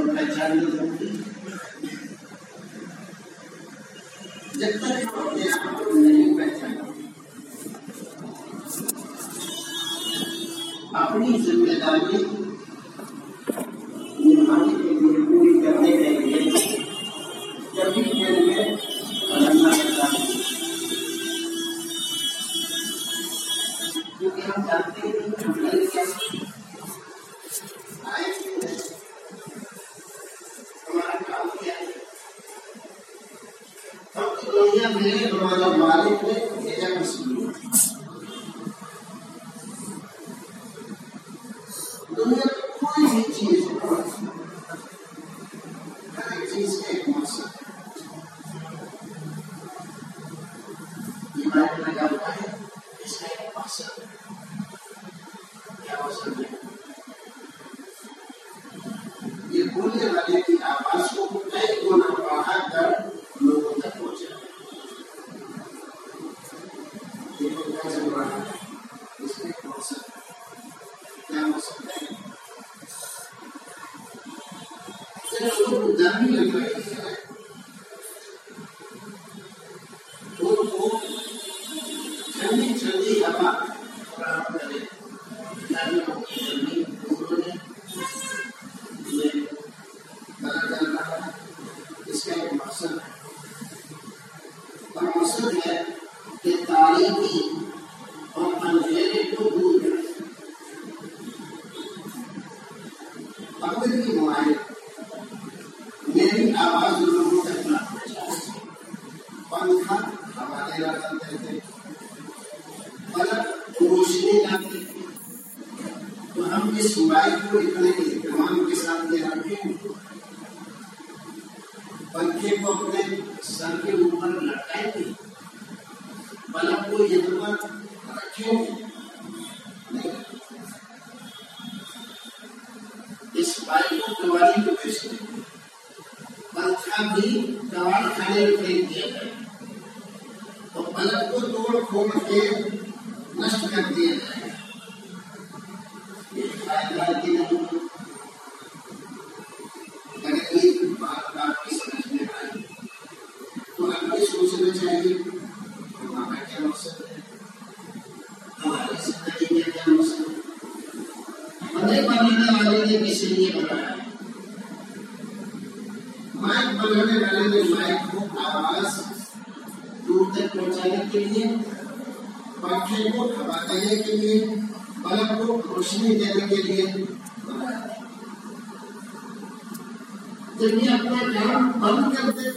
کرنا چاہیے اپنی ذمہ داری مقصد ہے۔ اور مقصد ہے کہ تاریخی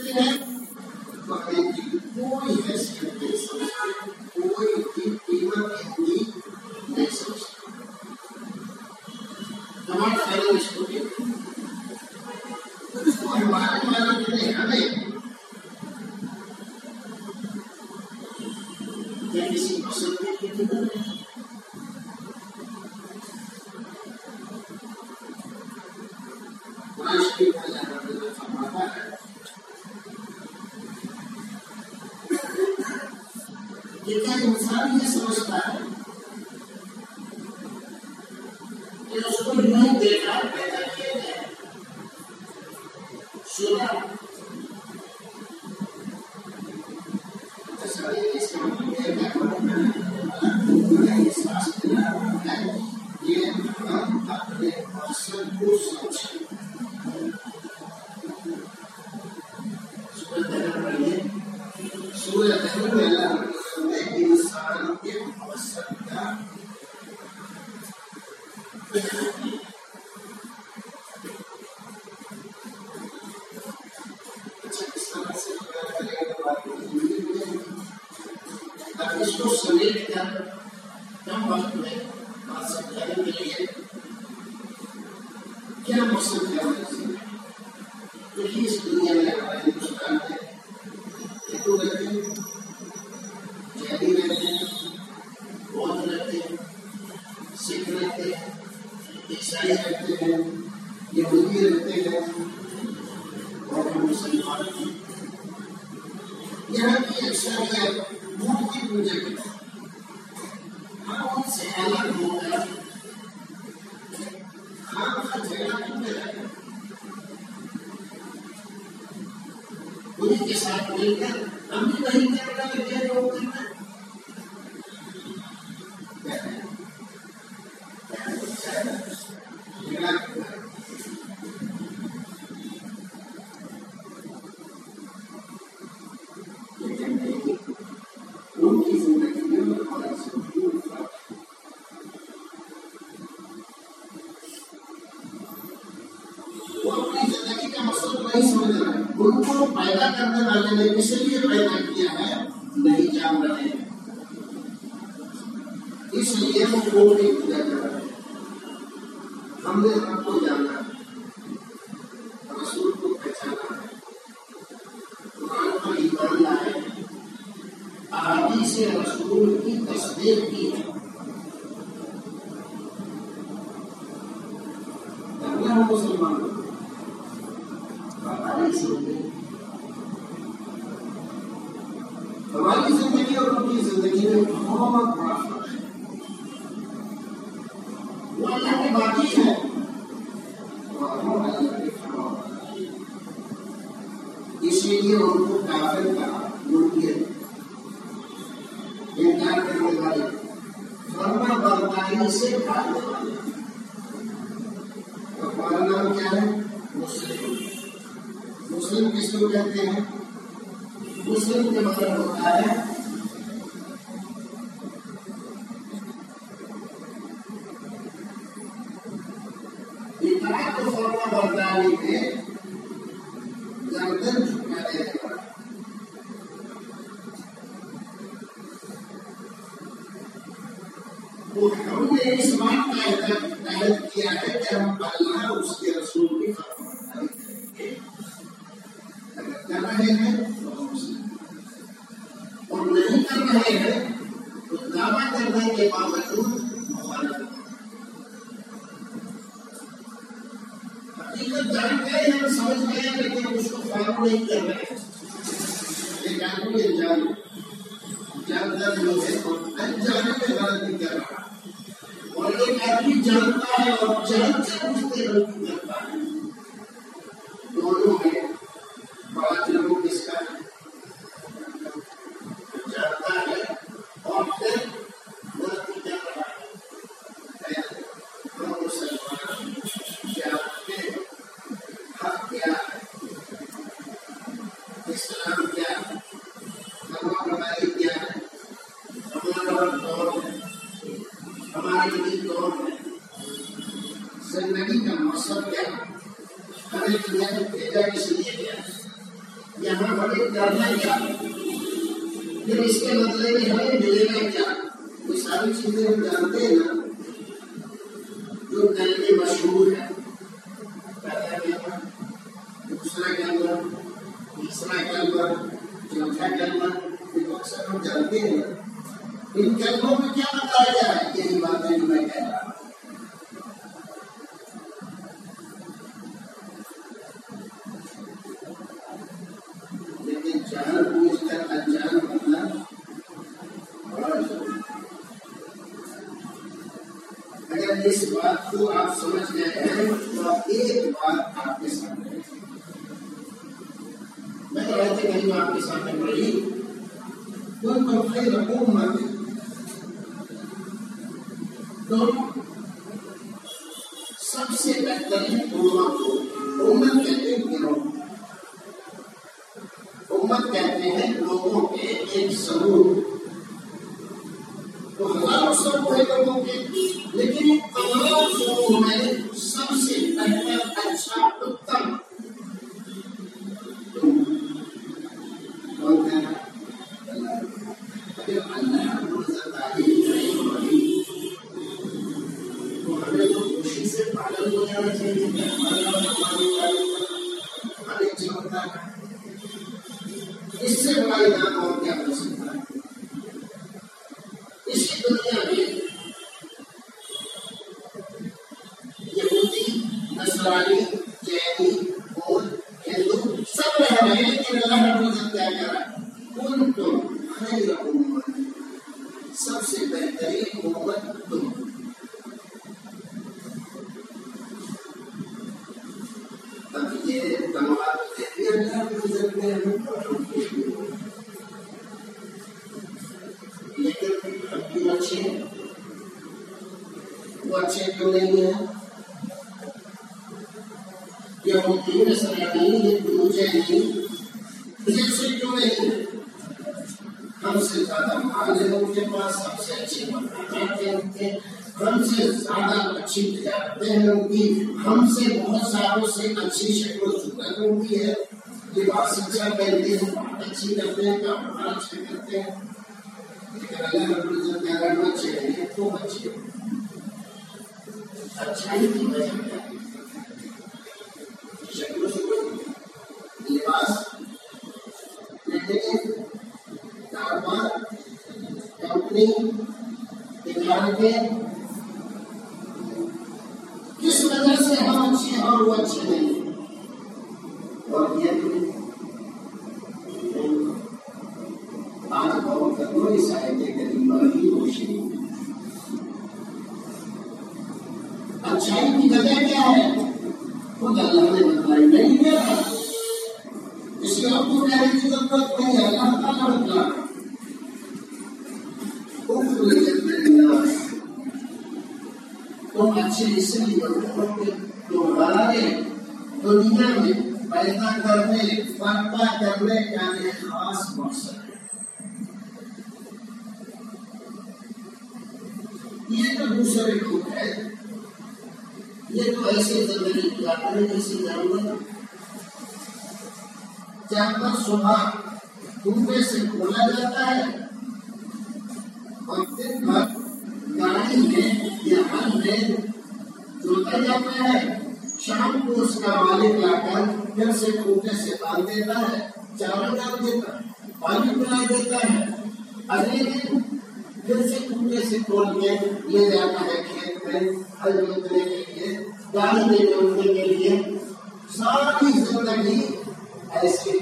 کی ہے۔ ہیں جہری رہتے سکھ رہتے ہیں رہتے ہیں کرنے والے نے اس لیے پیدا کیا ہے نہیں جان رہے اس لیے وہ کوٹ کی پوجا کر رہے ہیں ہم نے رب کو جانا رسول کو پہچانا ہے قرآن پر ایمان لائے احادیث رسول کی تصدیق کی ہے مسلمان ہماری زندگی ہماری زندگی اور ان کی محمد تمام میں se ha vendido el cine frente a la noche que el tema. Y que la ley representa la noche de día, como chido. La chaita no es la Y se cruzó. Y más, la ley, la mar, la opinión, el mar de tiempo. ساری زندگی ایسے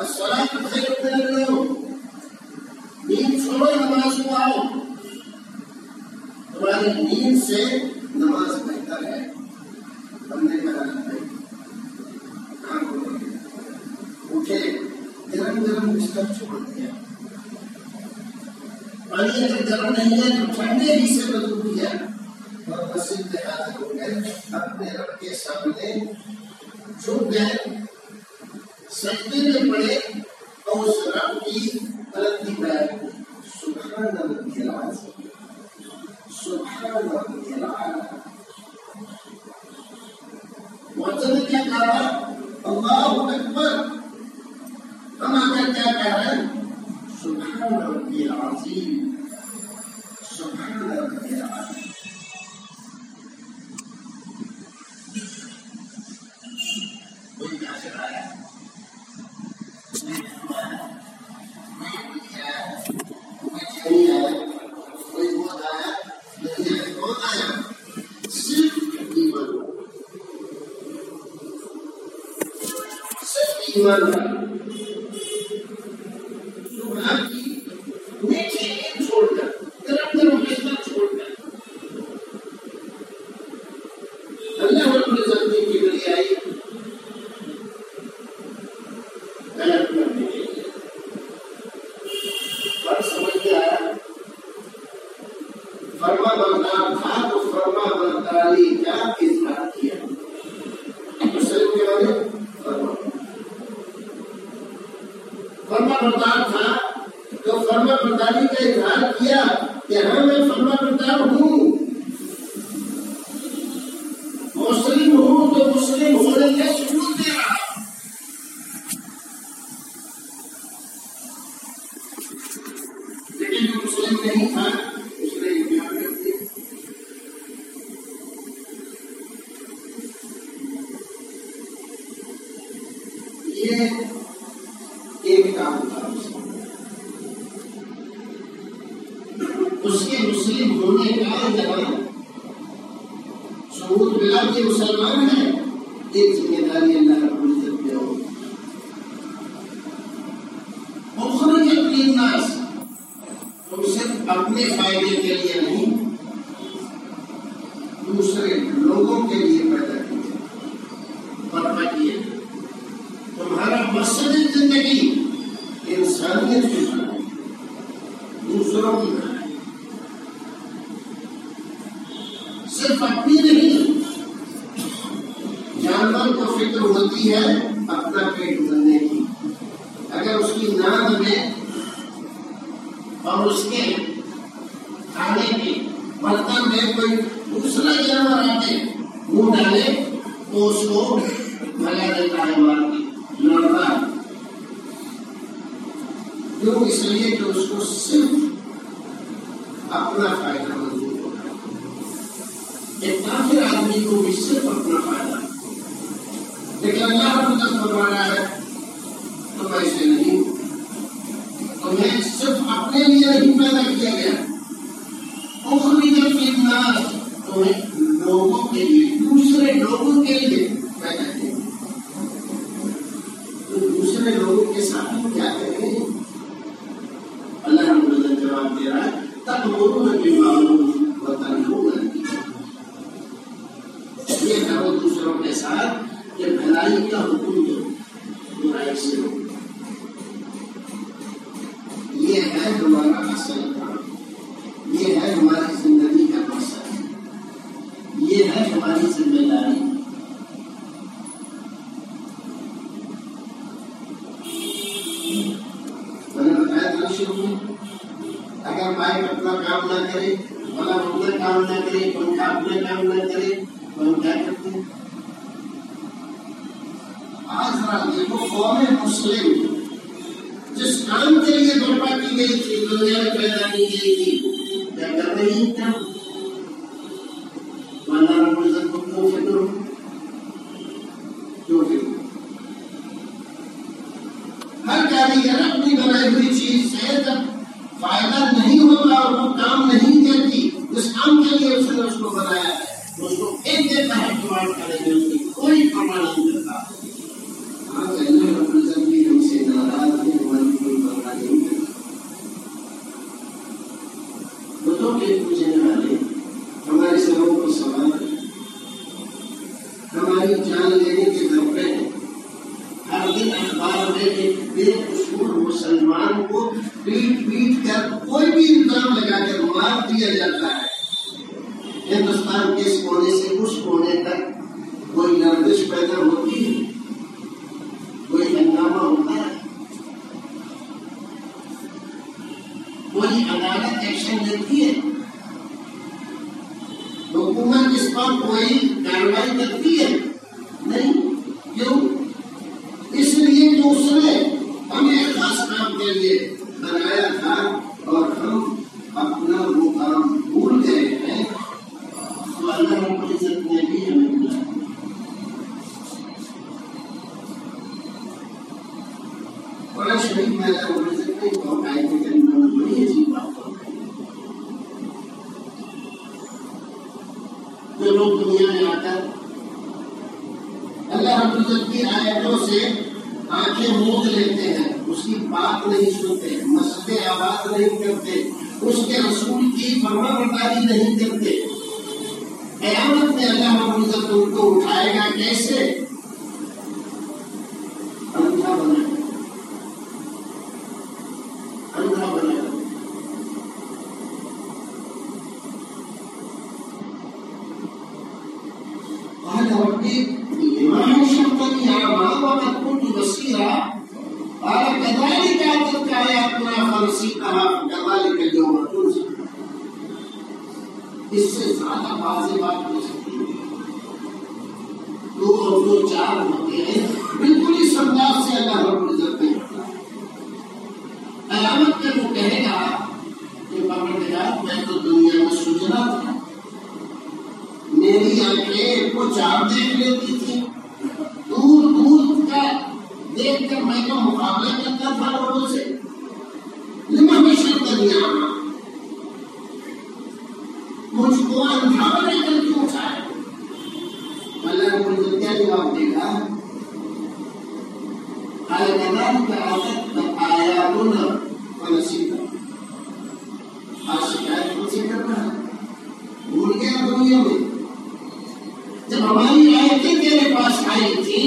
السلام اور اس کے کھانے کے برتن میں کوئی دوسرا جانور آ کے منہ ڈالے تو اس کو بھلا دیتا ہے وہاں کے۔ لڑتا کیوں اس لیے کہ اس کو صرف اپنا فائدہ منظور ہوتا ہے۔ ایک کافی آدمی کو بھی صرف اپنا فائدہ۔ لیکن اللہ کو فرمانا ہے کیا کر رہی ہے کیا مانا جو لوگ دنیا میں آ کر اللہ رب العزت کی آیتوں سے آنکھیں موج لیتے ہیں، اس کی بات نہیں سنتے مسجد آباد نہیں کرتے، اس کے رسول کی فرما برداری نہیں کرتے۔ قیامت میں اللہ رب العزت ان کو اٹھائے گا کیسے؟ جب ہماری آیتیں تیرے پاس آئی تھی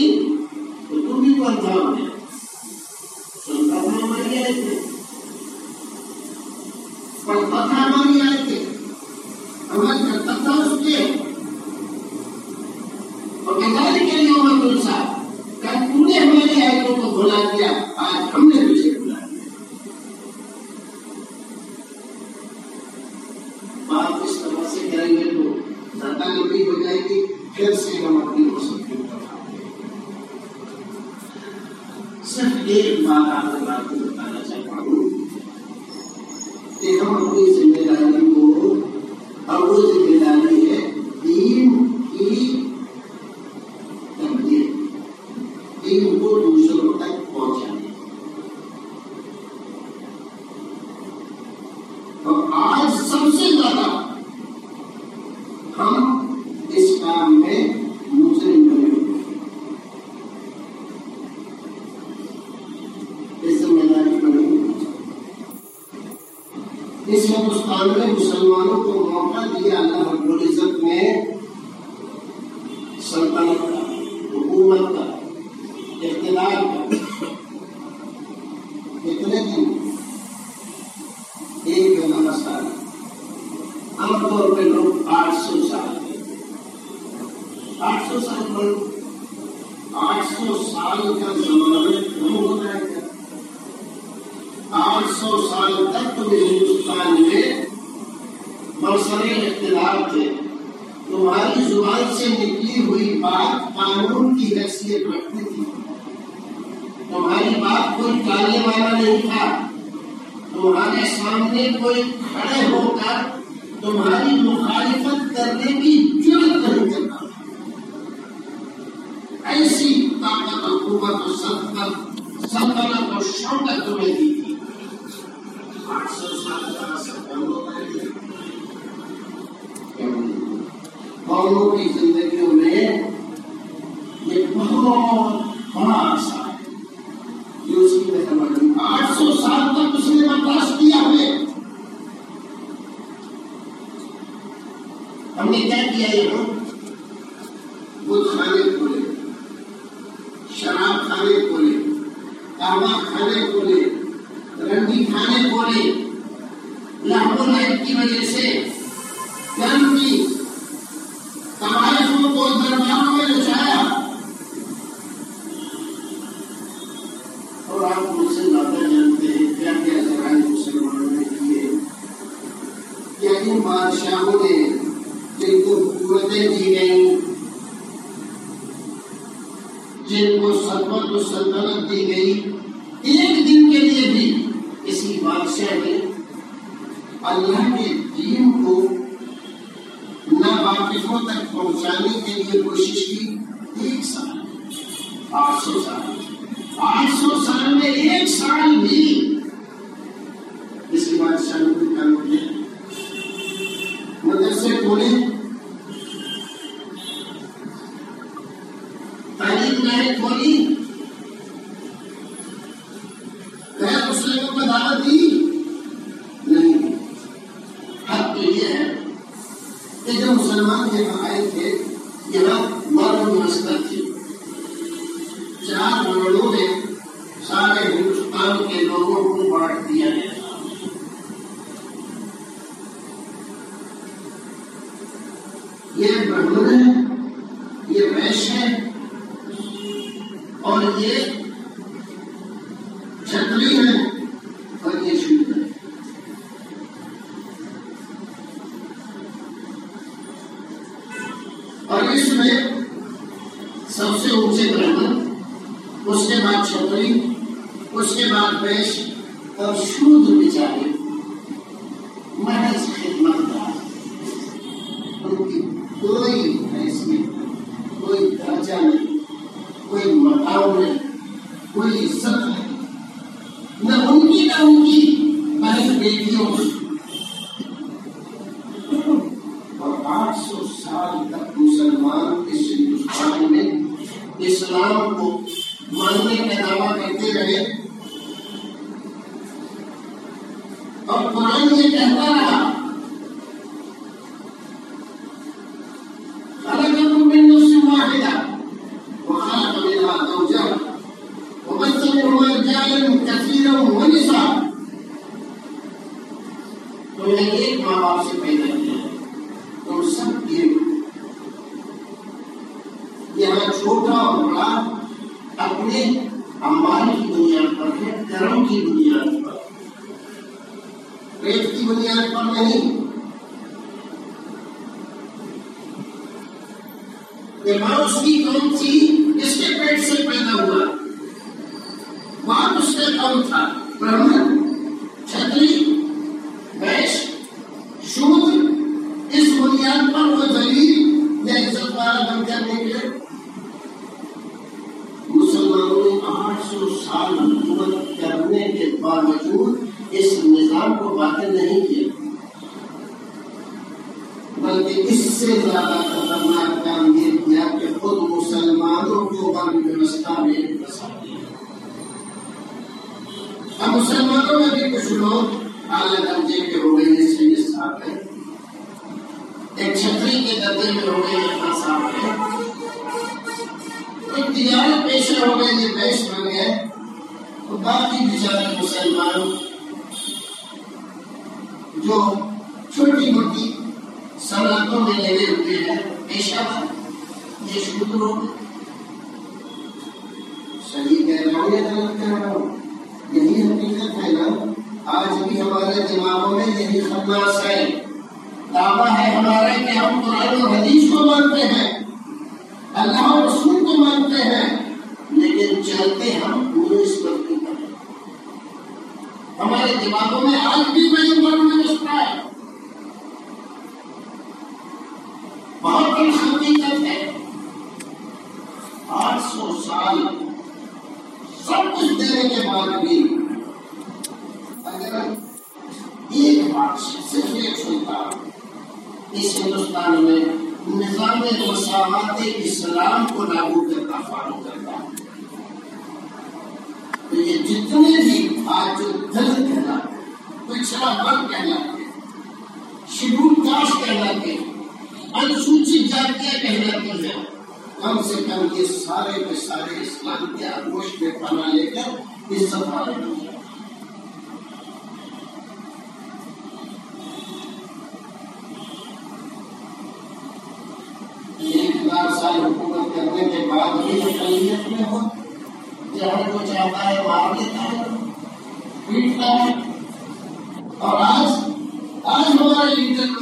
آٹھ سو سال کا زمانہ شروع ہو جائے گا آٹھ سو سال تک تمہیں ہندوستان میں مرسری اختلاف تھے۔ تمہاری زبان سے نکلی ہوئی بات قانون کی حیثیت رکھتی تھی تمہاری بات کوئی ٹالنے والا نہیں تھا۔ تمہارے سامنے کوئی کھڑے ہو کر تمہاری مخالفت کرنے کی ضرورت نہیں کرتا ایسی طاقت اور قوت و سلطنت سلطنت اور شوکت تمہیں دی تھی۔ کی زندگیوں میں یہ بہت بڑا عرصہ ہے۔ آٹھ سو سال تک اس نے برداشت کیا ہمیں ہم نے کیا کیا یہ کو سلطنت دی گئی۔ ایک دن کے لیے بھی اسی بادشاہ نے اللہ کے دین کو ناواقفوں تک پہنچانے کے لیے کوشش کی۔ ایک سال، آٹھ سو سال۔ آٹھ سو سال میں ایک سال بھی ان کی نہ ان مسلمانوں اعلی درجے کے ہو گئے جس سے صاحب ہے ایک چھتری کے درجے میں ہو گئے یہ خان صاحب ہے ایک تجارت پیشہ ہو گئے یہ بیش بن گئے۔ تو باقی بیچارے مسلمان جو چھوٹی موٹی صنعتوں میں لگے ہوئے ہیں، پیشہ یہ شکر ہو صحیح کہہ رہا ہوں یا غلط کہہ رہا ہوں۔ یہی حقیقت ہے نا آج بھی ہمارے دماغوں میں یہی خدمات ہے۔ دعویٰ ہے ہمارا کہ ہم قرآن و حدیث کو مانتے ہیں، اللہ و رسول کو مانتے ہیں، لیکن چلتے ہم پورے اس پر ہمارے دماغوں میں آج بھی وہی من میں بستا ہے۔ بہت بڑی حقیقت ہے۔ آٹھ سو سال سب کچھ دینے کے بعد بھی ایک بات صرف ایک سنتا اس ہندوستان میں نظام مساوات اسلام کو لاگو کرتا فالو کرتا تو یہ جتنے بھی آج جو دل کہلاتے پچھڑا ورگ کہلاتے شیڈول کاسٹ کہلاتے انسوچت جاتیاں کہلاتی ہیں کم سے کم یہ سارے کے سارے اسلام کے آگوش میں پناہ لے کر عزت والے بن جائیں ایک ہماری حکومت کرنے کے بعد بھی اقلیت میں ہو جہاں کو چاہتا ہے مار دیتا ہے پیٹتا ہے اور آج آج ہمارے لیڈر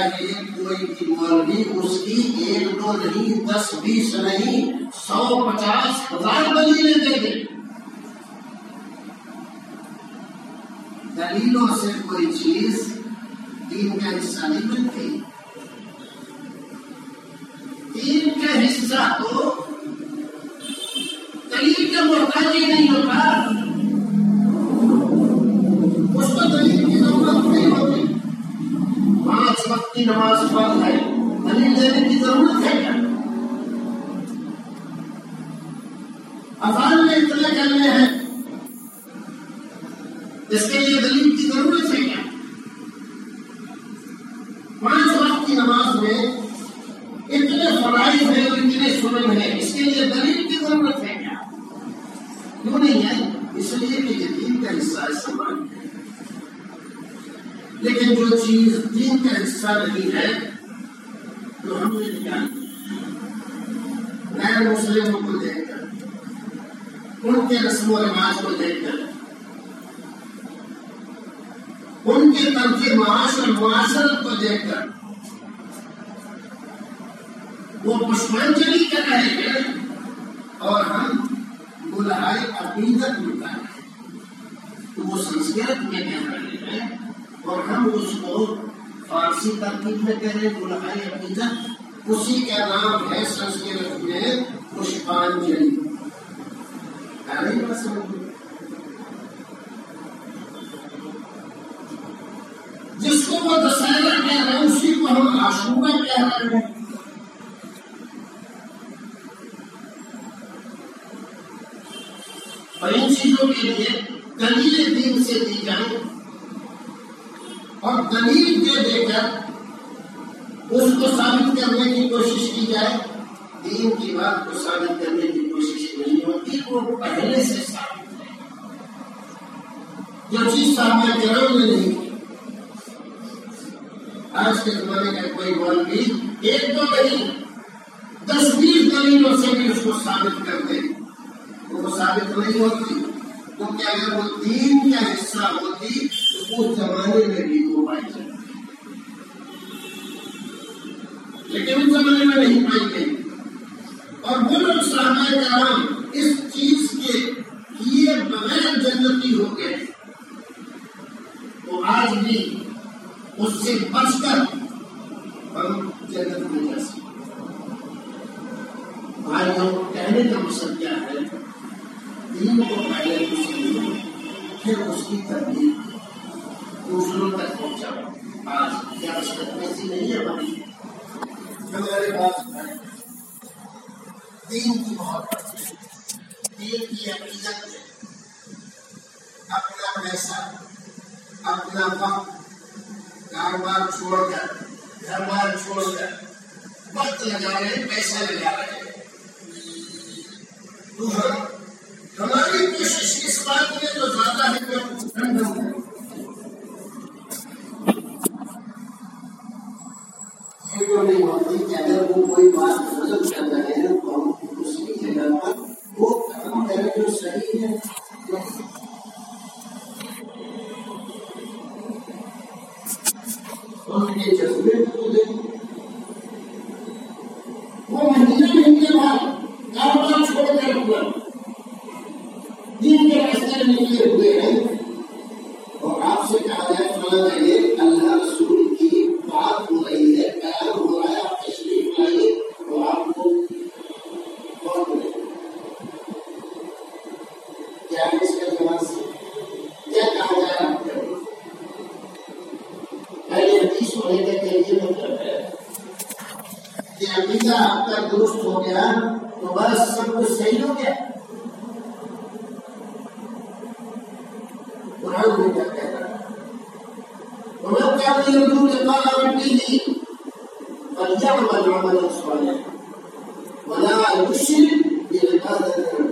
چاہے کوئی مولوی اس کی ایک دو نہیں، دس، بیس نہیں، سو پچاس ہزار دلیلیں دے دے دلیلوں سے کوئی چیز دین کا حصہ نہیں بنتی۔ ترکیب میں کہہ اسی کا نام ہے، سنسکرت میں پشپانجلی جس کو وہ دسہرہ کہہ رہے ہیں، اسی کو ہم آشورہ کہہ رہے ہیں۔ اور ان چیزوں کے لیے دلیل دین سے دی جائیں۔ اور دلیل دے دے کر کرنے کی کوشش کی جائے، دین کی بات کو ثابت کرنے کی کوشش نہیں ہوتی، وہ پہلے سے ثابت ہے۔ جو چیز صاحب کرام نے نہیں۔ آج کے زمانے کا کوئی مولوی ایک تو نہیں، دس بیس دلیلوں سے بھی اس کو ثابت کر دے وہ ثابت نہیں ہوتی۔ کیونکہ اگر وہ دین کا حصہ ہوتی تو اس زمانے میں بھی وہ پائی۔ لیکن اس زمانے میں نہیں پائی گئی اور وہ لوگ صحابہ کرام اس چیز کے کیے بغیر جنتی ہو گئے تو آج بھی اس سے بچ کر ہم جنت میں جا سکتے بھائیوں کہنے کا مقصد کیا ہے دین کو پہلے مسلم پھر اس کی تبدیل دوسروں تک پہنچاؤ آج کیا رشت ایسی نہیں ہے ہماری۔ ہمارے پاس دین کی محبت دین کی عقیدت ہے۔ اپنا پیسہ، اپنا وقت، کاروبار چھوڑ کر، گھر بار چھوڑ کر، وقت لگا رہے ہیں پیسہ لگا رہے ہیں تو ہماری کوشش اس بات میں تو زیادہ ہے کہ ہم نہیں ہوتی کہ اگر وہ کوئی بات غلط کر رہے ولا يشرك ربه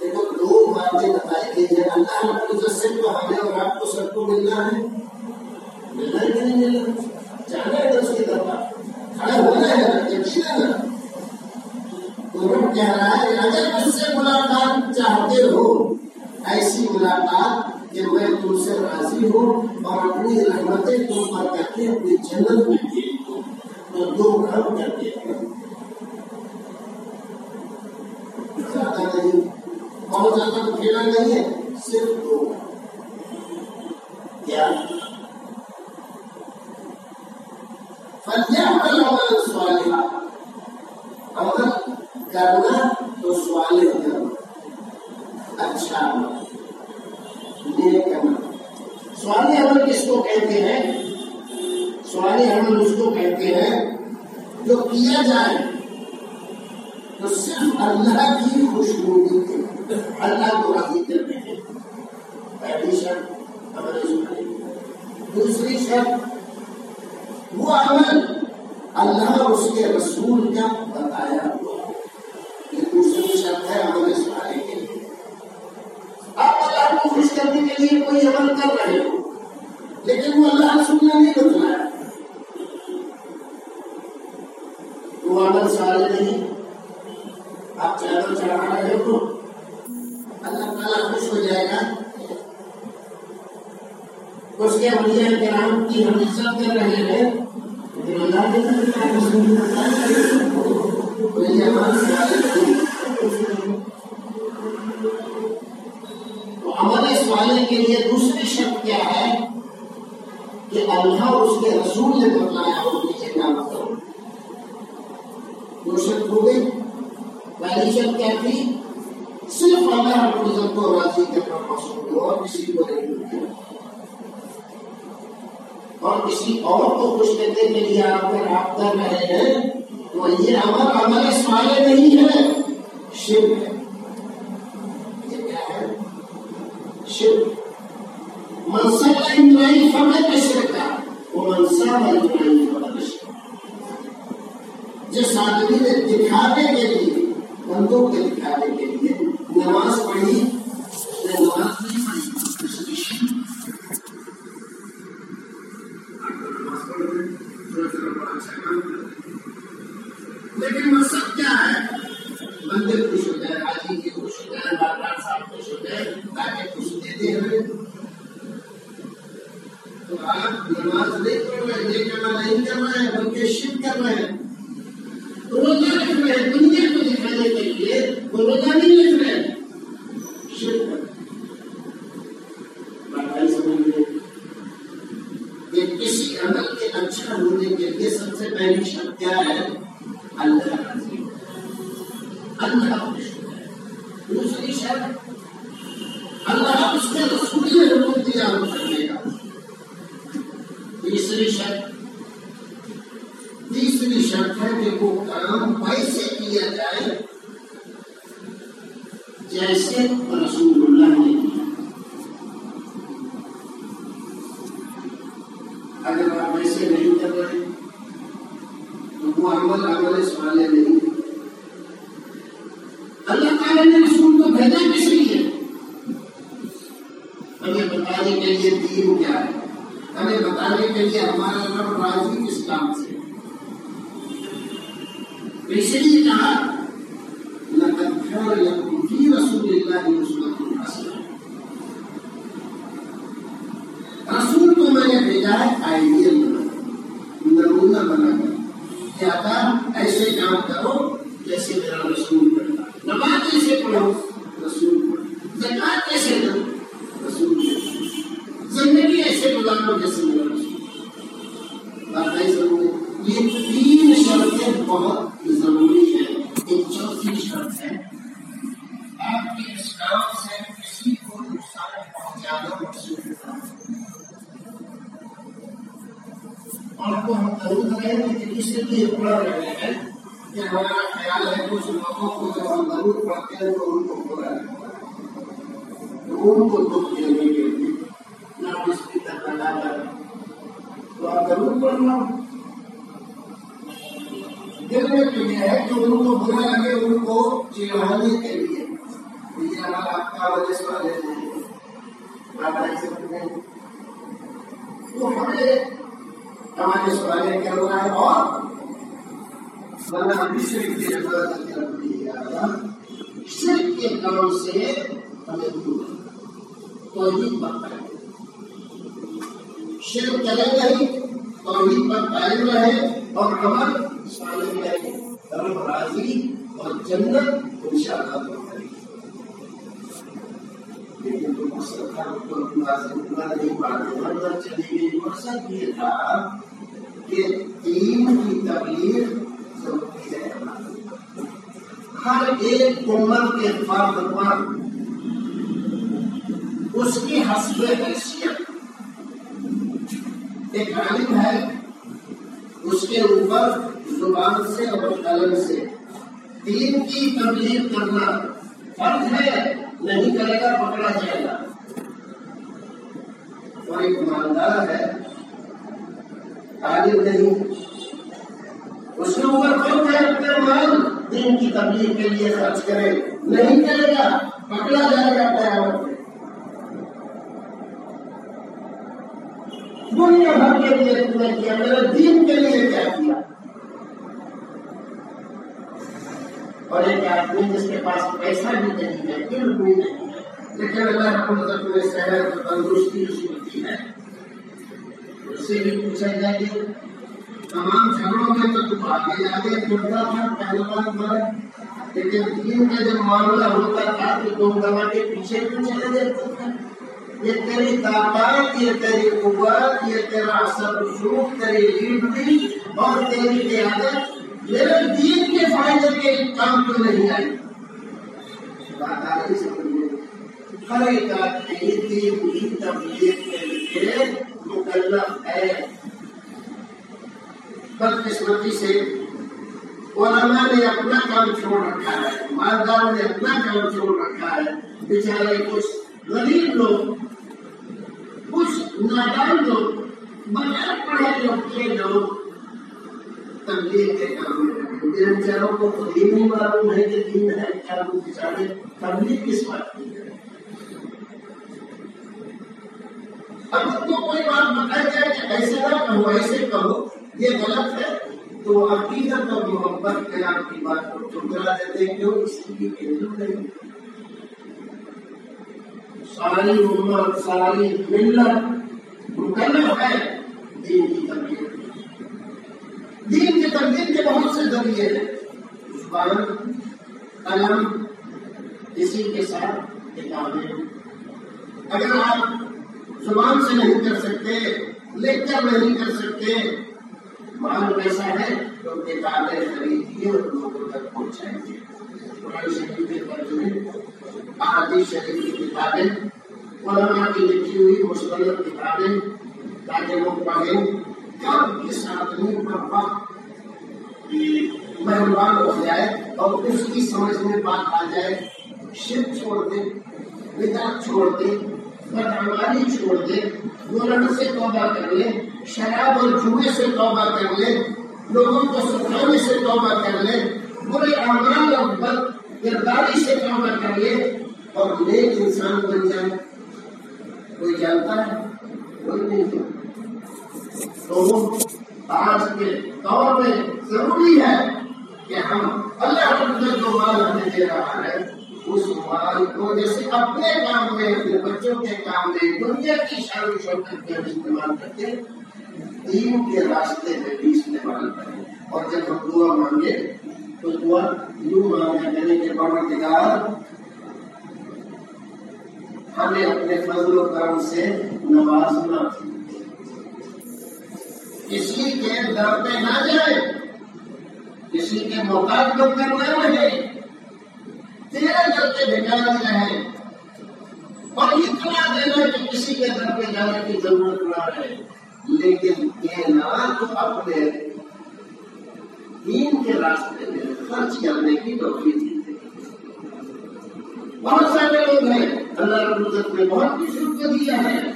دیکھو، دو باتیں بتائی گئی ہیں اللہ رب العزت تو ہمیں اور آپ کو سب کو ملنا ہے۔ ملنا ہی نہیں ملنا۔ آپ اللہ تعالیٰ خوش ہو جائے گا اس کے اولیاء کرام کی ہم عزت کر رہے ہیں سوال کے لیے دوسری شرط کیا ہے کہ اللہ اور اس کے رسول نے کسی اور کو کے لیے آپ اگر آپ کر رہے ہیں تو یہ عمل عمل سوالے نہیں ہے۔ شرک ہے۔ یہ کیا ہے؟ شرک۔ منصب اندرائی فقط اشرکا وہ منصب اندرائی فقط اشرکا جس آدمی نے دکھانے کے لیے، بندوں کے دکھانے کے لیے نماز پڑھی، نماز نہیں پڑھی اس کی شرک لیکن مقصد کیا ہے بندے خوش ہو جائے حاجی کی خوش ہو جائے ڈاکٹر صاحب خوش ہو جائے تاکہ خوش دیتے ہیں تو آپ نماز نہیں پڑھ رہے یہ کرنا نہیں کر رہے ہیں بلکہ شرک کر روزہ رکھ رہے ہیں دنیا کو دکھانے کے لیے وہ روزہ نہیں رکھ رہے کہ کسی عمل کے اچھا ہونے کے لیے سب سے پہلی شرط کیا ہے؟ اور کو ہم ضرور کریں کہ اس کے لیے پڑھ رہے ہیں کہ ہمارا خیال ہے کچھ لوگوں کو جب ہم ضرور پڑھتے ہیں تو ان کو برا تو ان کو دکھ دینے کے لیے نہ اس کی طرح نہ کریں۔ تو آپ ضرور پڑھنا۔ دل میں تو یہ ہے کہ ان کو برا لگے، ان کو چڑھانے کے لیے یہ ہمارا آپ کا وجہ سے والے نہیں آپ ایسے تو ہمیں ہمارے سوالے کر رہا ہے اور ورنہ شرک کی ضرورت شرک کے کام سے ہمیں دور توحید پر قائم شرک کرے نہیں توحید پر قائم رہے اور عمل صالح رہے رب راضی اور جنت انشاءاللہ تو کرے لیکن تو مقصد تھا تو نہیں پاتے اندر چلی گئی مقصد یہ تھا کہ دین کی تبلیغ ضروری ہے ہر ایک امت کے فرد پر اس کی حسب حیثیت ایک عالم ہے اس کے اوپر زبان سے اور قلم سے دین کی تبلیغ کرنا فرض ہے نہیں کرے گا پکڑا جائے گا۔ اور ایک ایماندار ہے عالم نہیں۔ اس کے اوپر فرض ہے، اپنے مال۔ دین کی تبلیغ کے لیے خرچ کرے۔ نہیں کرے گا، پکڑا جائے گا قیامت میں۔ دنیا بھر کے لیے تم نے کیا میرے دین کے لیے کیا کیا؟ اور ایک آدمی جس کے پاس پیسہ بھی نہیں ہے علم بھی نہیں ہے، لیکن اللہ رب العزت نے صحت تندرستی، اسی ہوتی اس سے بھی پوچھا جائے گا تمام جھگڑوں میں تو تم آگے آگے جڑتا تھا پہلوان پر۔ لیکن دین کا جب معاملہ ہوتا تھا تو تم دوا کے پیچھے کیوں چلے جاتے تھے یہ تیری طاقت، یہ تیری قوت، یہ تیرا اثر رسوخ تیری لیڈری اور تیری قیادت میرے دین کے فائدے کے کام تو نہیں آئی بات آ رہی سمجھے ہر ایک آدمی دین تبلیغ کے لیے مکلف ہے بدقسمتی سے علماء نے اپنا کام چھوڑ رکھا ہے مالداروں نے اپنا کام چھوڑ رکھا ہے بیچارے کچھ غریب لوگ کچھ نادان لوگ بغیر پڑھے لکھے لوگ تبلیغ کے کام میں بیچاروں کو خود ہی نہیں معلوم ہے کہ دین ہے کیا وہ بیچارے تبلیغ کس بات کی ہے۔ اب تو کوئی بات بتائی جائے کہ ایسے نہ کہو ایسے کہو یہ غلط ہے۔ تو عقیدت اور محبت کے آپ کی بات کو ٹھکرا دیتے ہیں کیوں اس لیے علم نہیں۔ ساری امت، ساری ملت مکلف ہے دین کی تبلیغ دین کی تبلیغ کے بہت سے ذریعے ہیں۔ زبان، قلم اسی کے ساتھ کتابیں۔ اگر آپ زبان سے نہیں کر سکتے لکھ کر نہیں کر سکتے۔ مال پیسہ ہے تو کتابیں خریدیے اور لوگوں تک پہنچائیے قرآن شریف کے ترجمے، آدی شریف کی کتابیں، علماء کی لکھی ہوئی مستند کتابیں، تاکہ وہ پڑھیں۔ کام کے ساتھ نہیں پڑھا مہربان ہو جائے اور اس کی سمجھ میں بات آ جائے، شرک چھوڑ دے، بدعت چھوڑ دے بدعمالی چھوڑ دے گولن سے توبہ کر لے، شراب اور جوئے سے توبہ کر لے، لوگوں کو ستانے سے توبہ کر لے، برے اعمال اور بد کرداری سے توبہ کر لے اور نیک انسان بن جائے کوئی جانتا ہے؟ کوئی نہیں۔ جانتا تو آج کے دور میں ضروری ہے کہ ہم اللہ رب جو مال ہمیں دے رہا ہے اس مال کو جیسے اپنے کام میں اپنے بچوں کے کام میں دنیا کی شان شوکت میں استعمال کرتے دین کے راستے میں بھی استعمال کریں اور جب ہم دعا مانگے تو دعا یوں مانگے کرنے کے پروردگار، ہمیں اپنے فضل و کرم سے نوازنا کسی کے در پہ نہ جائے کسی کے محتاج پر نہ رہے تیرے در پہ بھیجا رہے اور اتنا دینا کہ کسی کے در پہ جانے کی ضرورت نہ رہے۔ لیکن دینا تو اپنے دین کے راستے میں خرچ کرنے کی توفیق بہت سارے لوگ ہیں، اللہ رب العزت نے بہت کچھ کو دیا ہے،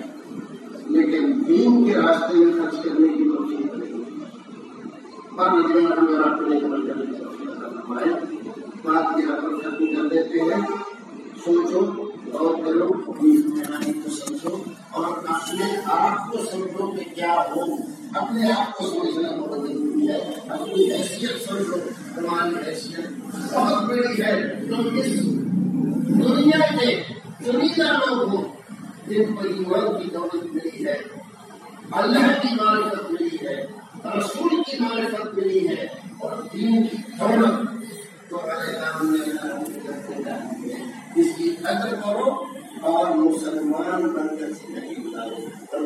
لیکن دین کے راستے میں خرچ کرنے کی توفیق نہیں۔ بعد میں ہمیں رابطے عمل کرنے کی توفیق ہمارے بات کی رقم ختم کر دیتے ہیں۔ سوچو اور کرو، اپنی مہربانی کو سمجھو اور اپنے آپ کو سمجھو کہ کیا ہو۔ اپنے آپ کو سمجھنا بہت ضروری ہے۔ اپنی حیثیت سمجھو۔ تمہاری حیثیت بہت بڑی ہے۔ تم اس دنیا کے چنیدہ لوگ ہو جن کو ایمان کی دولت ملی ہے۔ اللہ کی معرفت ملی ہے۔ رسول کی معرفت ملی ہے۔ اور دین کی دولت تو اس کی قدر کرو اور مسلمان بن کر زندگی گزارو۔ اور